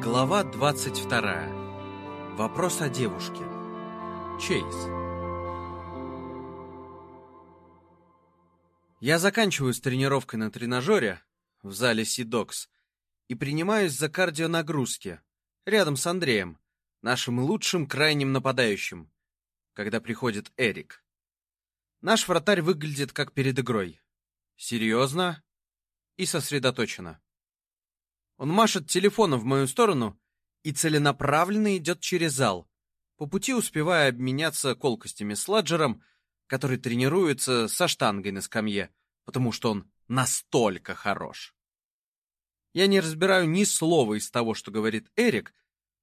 Глава 22. Вопрос о девушке. Чейз. Я заканчиваю с тренировкой на тренажере в зале Сидокс и принимаюсь за кардионагрузки рядом с Андреем, нашим лучшим крайним нападающим, когда приходит Эрик. Наш вратарь выглядит как перед игрой. Серьезно и сосредоточенно. Он машет телефоном в мою сторону и целенаправленно идет через зал, по пути успевая обменяться колкостями с Ладжером, который тренируется со штангой на скамье, потому что он настолько хорош. Я не разбираю ни слова из того, что говорит Эрик,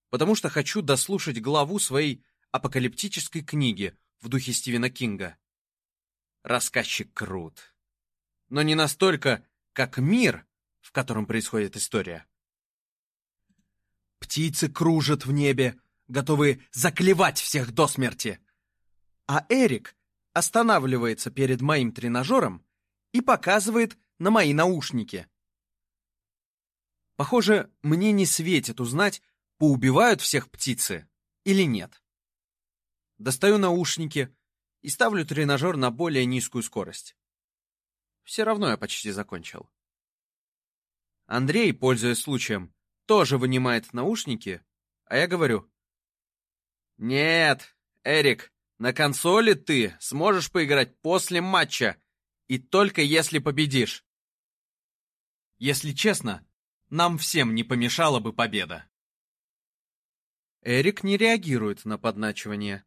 потому что хочу дослушать главу своей апокалиптической книги в духе Стивена Кинга. Рассказчик крут. Но не настолько, как мир, в котором происходит история. Птицы кружат в небе, готовые заклевать всех до смерти. А Эрик останавливается перед моим тренажером и показывает на мои наушники. Похоже, мне не светит узнать, поубивают всех птицы или нет. Достаю наушники и ставлю тренажер на более низкую скорость. Все равно я почти закончил. Андрей, пользуясь случаем, тоже вынимает наушники, а я говорю. «Нет, Эрик, на консоли ты сможешь поиграть после матча, и только если победишь». Если честно, нам всем не помешала бы победа. Эрик не реагирует на подначивание.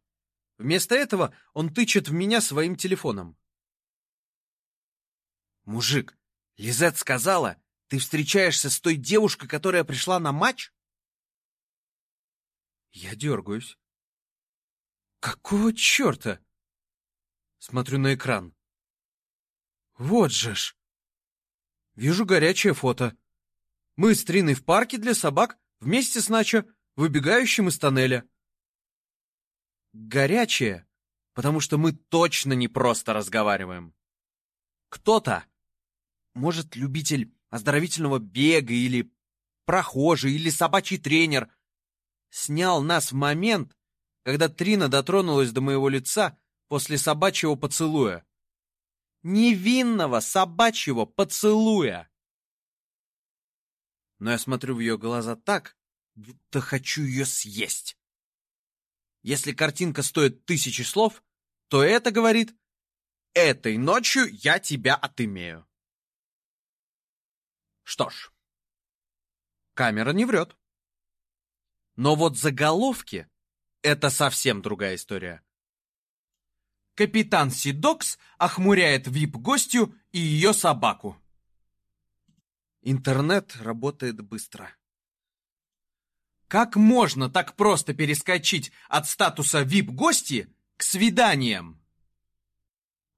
Вместо этого он тычет в меня своим телефоном. «Мужик, Лизет сказала, ты встречаешься с той девушкой, которая пришла на матч?» Я дергаюсь. «Какого черта?» Смотрю на экран. «Вот же ж!» Вижу горячее фото. Мы с Триной в парке для собак вместе с Начо, выбегающим из тоннеля. Горячее, потому что мы точно не просто разговариваем. Кто-то, может, любитель оздоровительного бега или прохожий или собачий тренер, снял нас в момент, когда Трина дотронулась до моего лица после собачьего поцелуя. Невинного собачьего поцелуя! но я смотрю в ее глаза так, будто хочу ее съесть. Если картинка стоит тысячи слов, то это говорит «Этой ночью я тебя отымею». Что ж, камера не врет. Но вот заголовки — это совсем другая история. Капитан Сидокс охмуряет вип-гостью и ее собаку. Интернет работает быстро. Как можно так просто перескочить от статуса VIP-гости к свиданиям?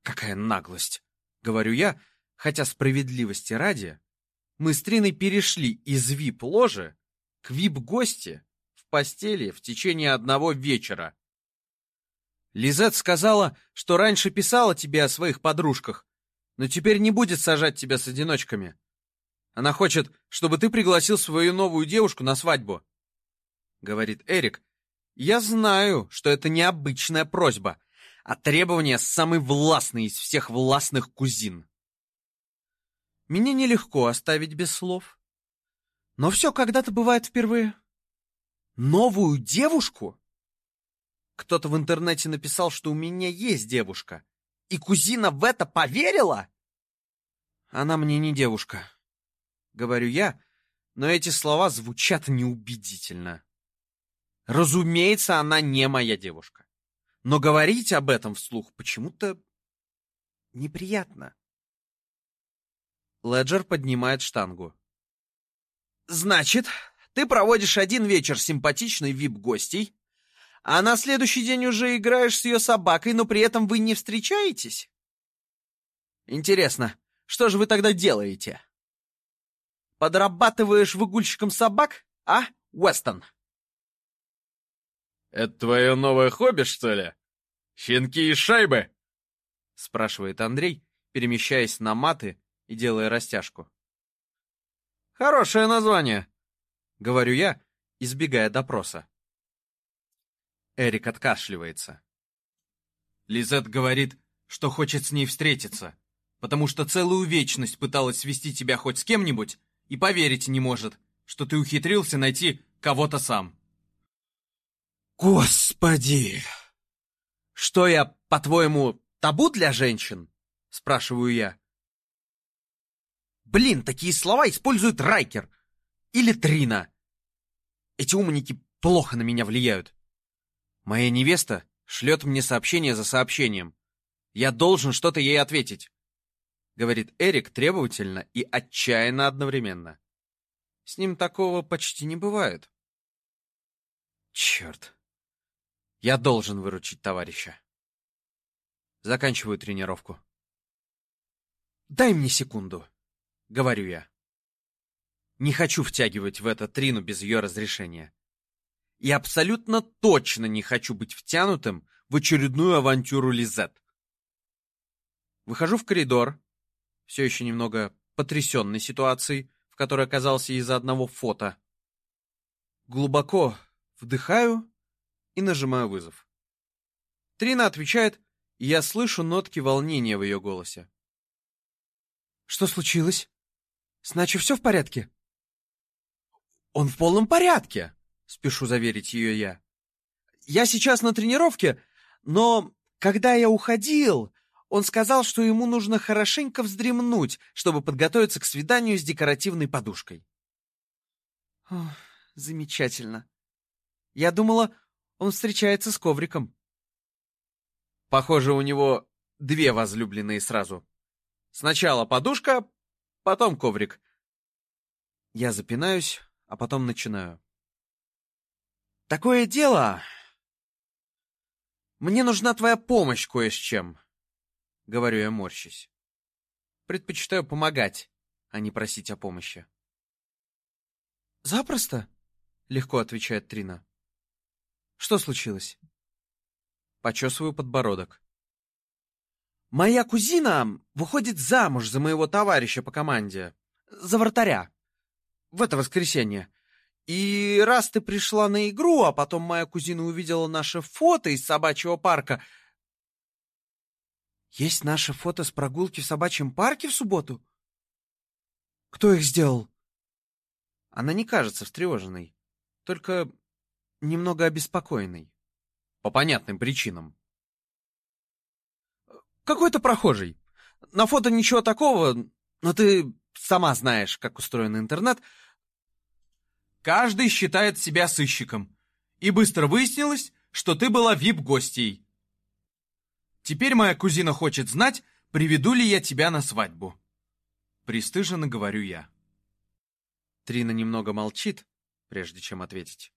Какая наглость, говорю я, хотя справедливости ради, мы с Триной перешли из VIP-ложи к VIP-гости в постели в течение одного вечера. Лизет сказала, что раньше писала тебе о своих подружках, но теперь не будет сажать тебя с одиночками. Она хочет, чтобы ты пригласил свою новую девушку на свадьбу. Говорит Эрик. Я знаю, что это необычная просьба, а требование самый властный из всех властных кузин. Меня нелегко оставить без слов. Но все когда-то бывает впервые. Новую девушку? Кто-то в интернете написал, что у меня есть девушка. И кузина в это поверила? Она мне не девушка. — говорю я, но эти слова звучат неубедительно. Разумеется, она не моя девушка. Но говорить об этом вслух почему-то неприятно. Леджер поднимает штангу. «Значит, ты проводишь один вечер симпатичной вип-гостей, а на следующий день уже играешь с ее собакой, но при этом вы не встречаетесь? Интересно, что же вы тогда делаете?» Подрабатываешь выгульщиком собак, а, Уэстон?» «Это твое новое хобби, что ли? Щенки и шайбы?» — спрашивает Андрей, перемещаясь на маты и делая растяжку. «Хорошее название», — говорю я избегая допроса. Эрик откашливается. Лизет говорит, что хочет с ней встретиться, потому что целую вечность пыталась свести тебя хоть с кем-нибудь и поверить не может, что ты ухитрился найти кого-то сам. Господи! Что я, по-твоему, табу для женщин? Спрашиваю я. Блин, такие слова использует Райкер. Или Трина. Эти умники плохо на меня влияют. Моя невеста шлет мне сообщение за сообщением. Я должен что-то ей ответить. Говорит Эрик требовательно и отчаянно одновременно. С ним такого почти не бывает. Черт. Я должен выручить товарища. Заканчиваю тренировку. «Дай мне секунду», — говорю я. Не хочу втягивать в это Трину без ее разрешения. И абсолютно точно не хочу быть втянутым в очередную авантюру Лизет. Выхожу в коридор, все еще немного потрясенной ситуацией, в которой оказался из-за одного фото. Глубоко вдыхаю и нажимаю вызов. Трина отвечает, и я слышу нотки волнения в ее голосе. «Что случилось? С все в порядке?» «Он в полном порядке», — спешу заверить ее я. «Я сейчас на тренировке, но когда я уходил, он сказал, что ему нужно хорошенько вздремнуть, чтобы подготовиться к свиданию с декоративной подушкой». О, «Замечательно. Я думала, он встречается с ковриком». Похоже, у него две возлюбленные сразу. Сначала подушка, потом коврик. Я запинаюсь, а потом начинаю. Такое дело. Мне нужна твоя помощь кое с чем. Говорю я, морщись. Предпочитаю помогать, а не просить о помощи. Запросто, легко отвечает Трина. Что случилось? Почесываю подбородок. Моя кузина выходит замуж за моего товарища по команде. За вратаря. В это воскресенье. И раз ты пришла на игру, а потом моя кузина увидела наше фото из собачьего парка... Есть наше фото с прогулки в собачьем парке в субботу? Кто их сделал? Она не кажется встревоженной, только немного обеспокоенной. По понятным причинам. Какой-то прохожий. На фото ничего такого, но ты сама знаешь, как устроен интернет. Каждый считает себя сыщиком. И быстро выяснилось, что ты была вип-гостьей. Теперь моя кузина хочет знать, приведу ли я тебя на свадьбу. Престыженно говорю я. Трина немного молчит, прежде чем ответить.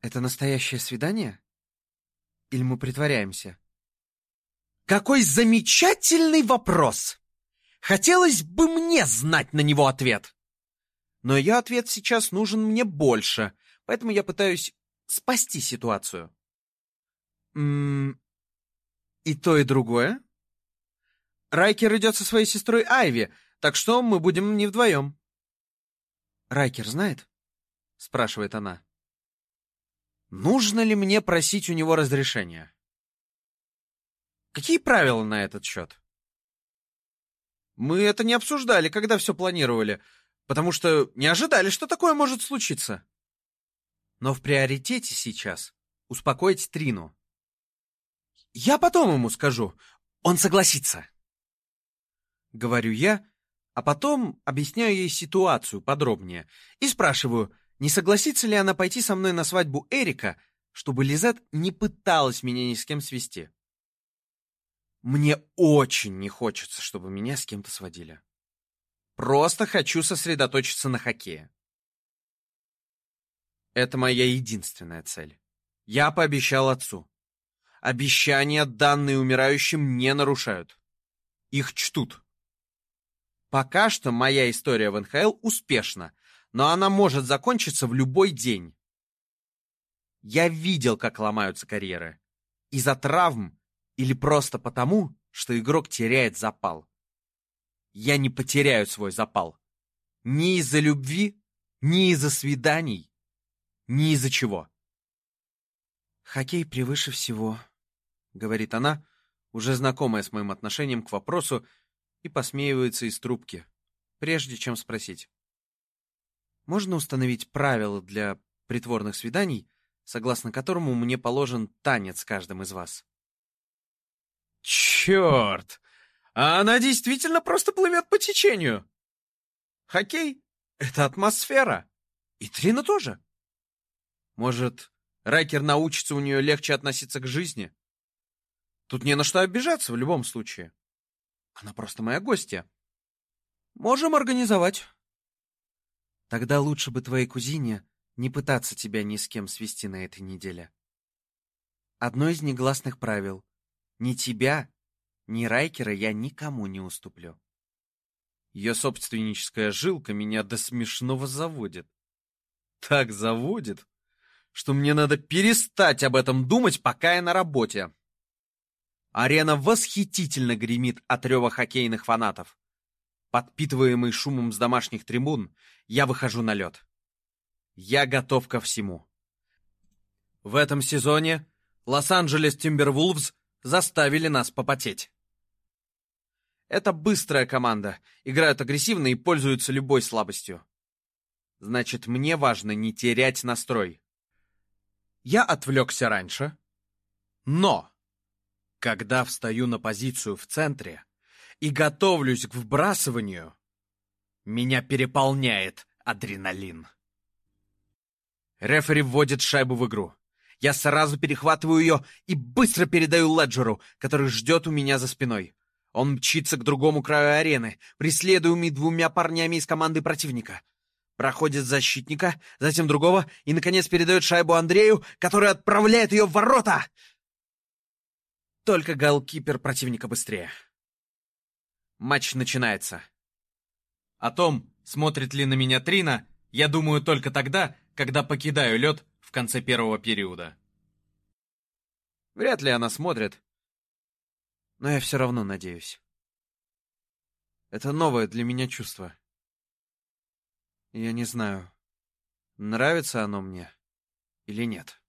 Это настоящее свидание? Или мы притворяемся? Какой замечательный вопрос! Хотелось бы мне знать на него ответ. Но ее ответ сейчас нужен мне больше, поэтому я пытаюсь спасти ситуацию. М -м и то, и другое? Райкер идет со своей сестрой Айви, так что мы будем не вдвоем. Райкер знает? Спрашивает она. Нужно ли мне просить у него разрешения? Какие правила на этот счет? Мы это не обсуждали, когда все планировали, потому что не ожидали, что такое может случиться. Но в приоритете сейчас успокоить Трину. Я потом ему скажу, он согласится. Говорю я, а потом объясняю ей ситуацию подробнее и спрашиваю, не согласится ли она пойти со мной на свадьбу Эрика, чтобы Лизет не пыталась меня ни с кем свести? Мне очень не хочется, чтобы меня с кем-то сводили. Просто хочу сосредоточиться на хоккее. Это моя единственная цель. Я пообещал отцу. Обещания, данные умирающим, не нарушают. Их чтут. Пока что моя история в НХЛ успешна, но она может закончиться в любой день. Я видел, как ломаются карьеры. Из-за травм или просто потому, что игрок теряет запал. Я не потеряю свой запал. Ни из-за любви, ни из-за свиданий, Ни из-за чего. «Хоккей превыше всего», — говорит она, уже знакомая с моим отношением к вопросу, и посмеивается из трубки, прежде чем спросить. «Можно установить правила для притворных свиданий, согласно которому мне положен танец каждым из вас?» «Черт! А она действительно просто плывет по течению!» «Хоккей — это атмосфера!» И Трина тоже. Может, Райкер научится у нее легче относиться к жизни? Тут не на что обижаться в любом случае. Она просто моя гостья. Можем организовать. Тогда лучше бы твоей кузине не пытаться тебя ни с кем свести на этой неделе. Одно из негласных правил. Ни тебя, ни Райкера я никому не уступлю. Ее собственническая жилка меня до смешного заводит так заводит, что мне надо перестать об этом думать, пока я на работе. Арена восхитительно гремит от рева хоккейных фанатов. Подпитываемый шумом с домашних трибун, я выхожу на лед. Я готов ко всему. В этом сезоне Лос-Анджелес Тимбервулвс заставили нас попотеть. Это быстрая команда, играют агрессивно и пользуются любой слабостью. Значит, мне важно не терять настрой. Я отвлекся раньше, но когда встаю на позицию в центре и готовлюсь к вбрасыванию, меня переполняет адреналин. Рефери вводит шайбу в игру. Я сразу перехватываю ее и быстро передаю Леджеру, который ждет у меня за спиной. Он мчится к другому краю арены, преследуемый двумя парнями из команды противника — проходит защитника, затем другого и, наконец, передает шайбу Андрею, который отправляет ее в ворота. Только голкипер противника быстрее. Матч начинается. О том, смотрит ли на меня Трина, я думаю только тогда, когда покидаю лед в конце первого периода. Вряд ли она смотрит, но я все равно надеюсь. Это новое для меня чувство. Я не знаю, нравится оно мне или нет.